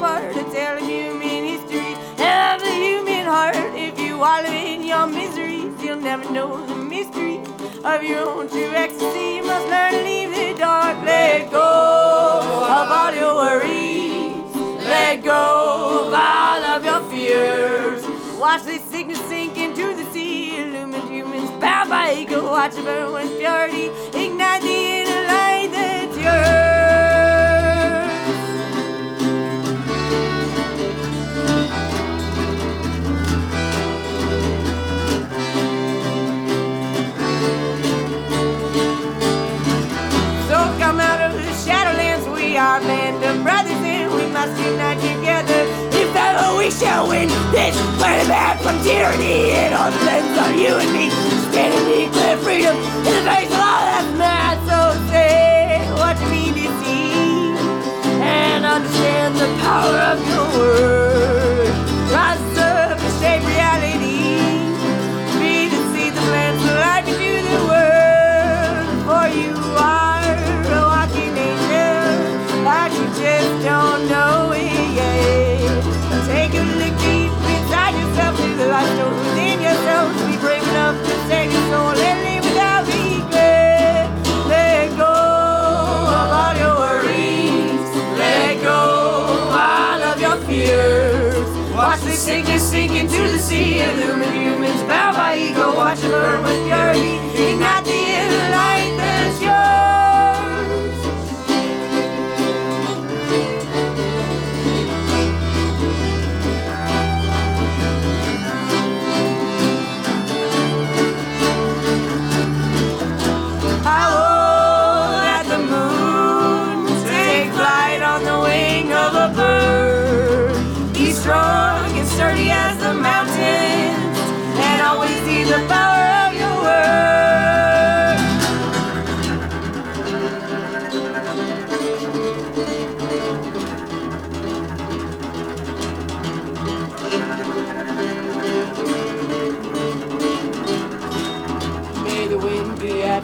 listen to what I must impart to tell human history and of the human heart. If you wallow in your miseries, you'll never know the mystery of your own true ecstasy. You must learn to leave the dark. Let go of all your worries. Let go of all of your fears. Watch this sickness sink into the sea. Illumined humans bound by ego. Watch it burn with purity. Must unite together. If ever we shall win this fight back from tyranny, it all depends on you and me. Stand and declare freedom in the face of all that's mad. So say what you mean to see and understand the power of Watch the sickness sink into the sea. Illumine humans bound by ego. Watch it burn with purity. Ignite the inner light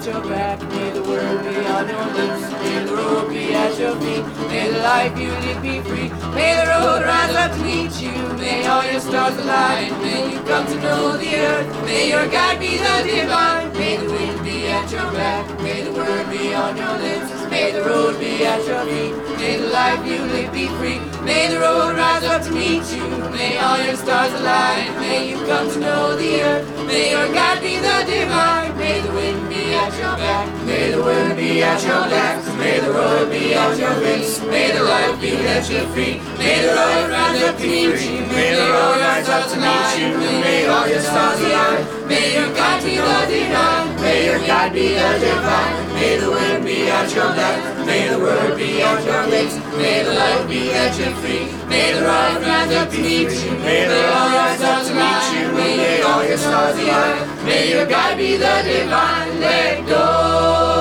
your back, may the word be on your lips, may the road be at your feet, may the life you live be free, may the road rise up to meet you, may all your stars align, may you come to know the earth, may your guide be the divine, may the wind be at your back, may the word be on your lips, may the road be at your feet, may the life you live be free, may the road rise up to meet you, may all your stars align, may you come to know the earth, may your guide be the divine, may the wind be at your back, may the word be at your back, may the road be at your lips, may the life be at your feet, may the road rise up to meet you, may the road rise up to meet you, may all your stars align, may your guide be the divine, may your guide be the divine, may the wind be at your back, may the word be at your lips, may the light be at your feet, may the road rise up to meet you, may the road rise up to meet you, may all your stars align, may your guide be the divine, let go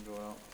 Go out.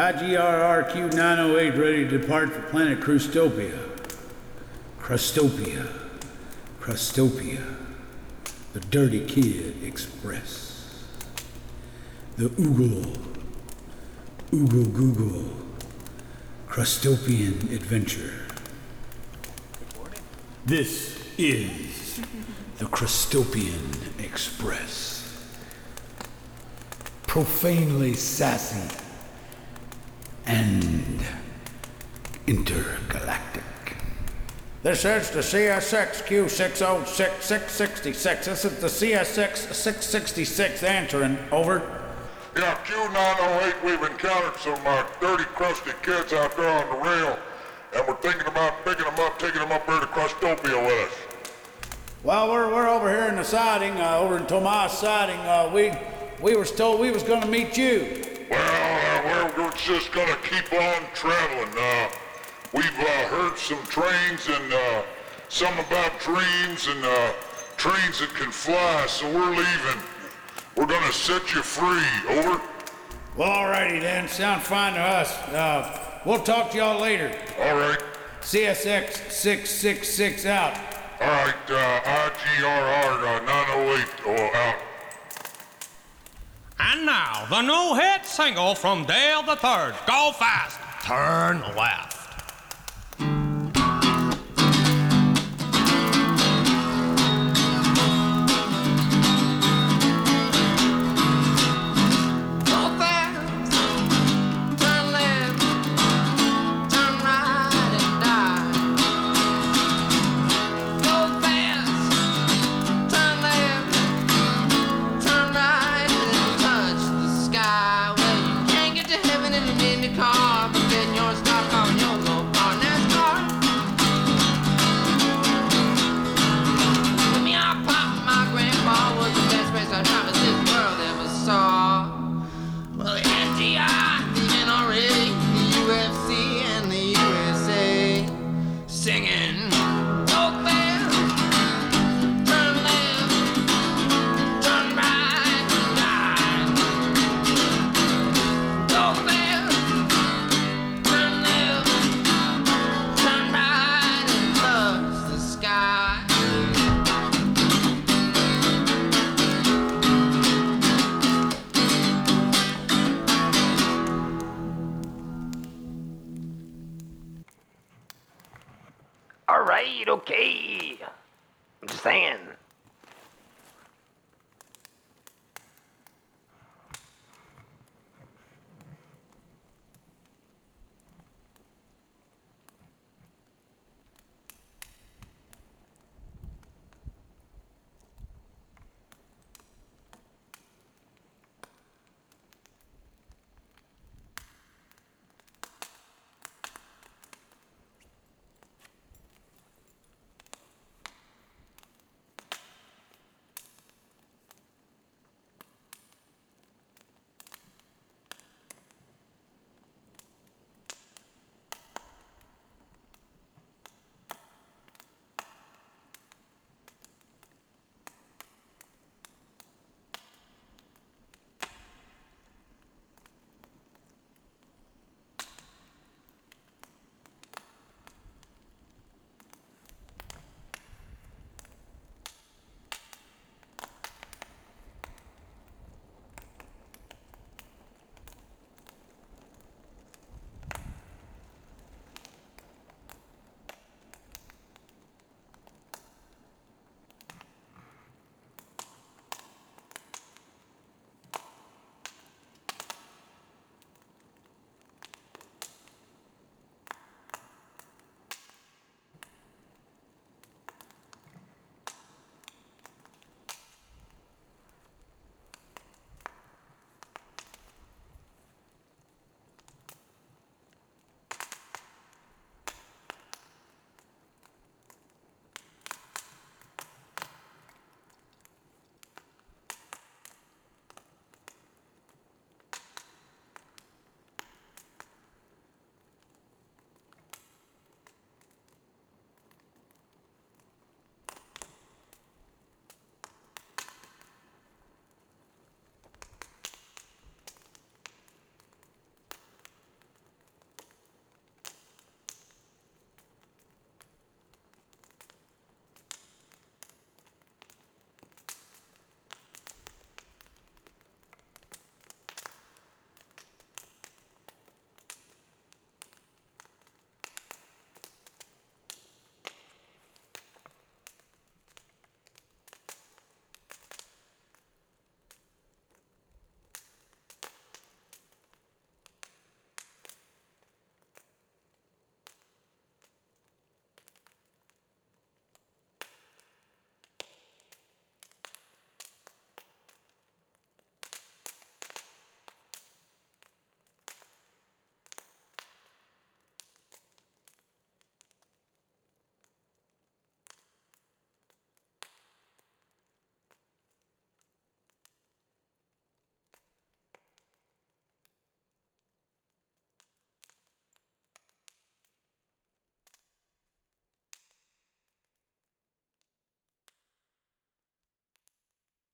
IGRRQ 908 ready to depart for planet Crustopia. Crustopia. Crustopia. The Dirty Kid Express. The Oogle. Oogle Google. Crustopian Adventure. This is the Crustopian Express. Profanely sassy and intergalactic. This is the CSX Q606666. This is the CSX 666 answering. Over. Yeah, Q908, we've encountered some uh, dirty, crusty kids out there on the rail, and we're thinking about picking them up, taking them up here to Crustopia with us. Well, we're, we're over here in the siding, uh, over in Tomas siding. Uh, we we was told we was going to meet you. Well, we're, we're just gonna keep on traveling. Uh, we've uh, heard some trains and uh, some about dreams and uh, trains that can fly, so we're leaving. We're gonna set you free. Over. Well, alrighty then. Sound fine to us. Uh, we'll talk to y'all later. All right. CSX 666 out. All right. Uh, IGRR uh, 908 oh, out. And now, the new hit single from Dale the Third. Go fast, turn left. All right, okay. I'm just saying,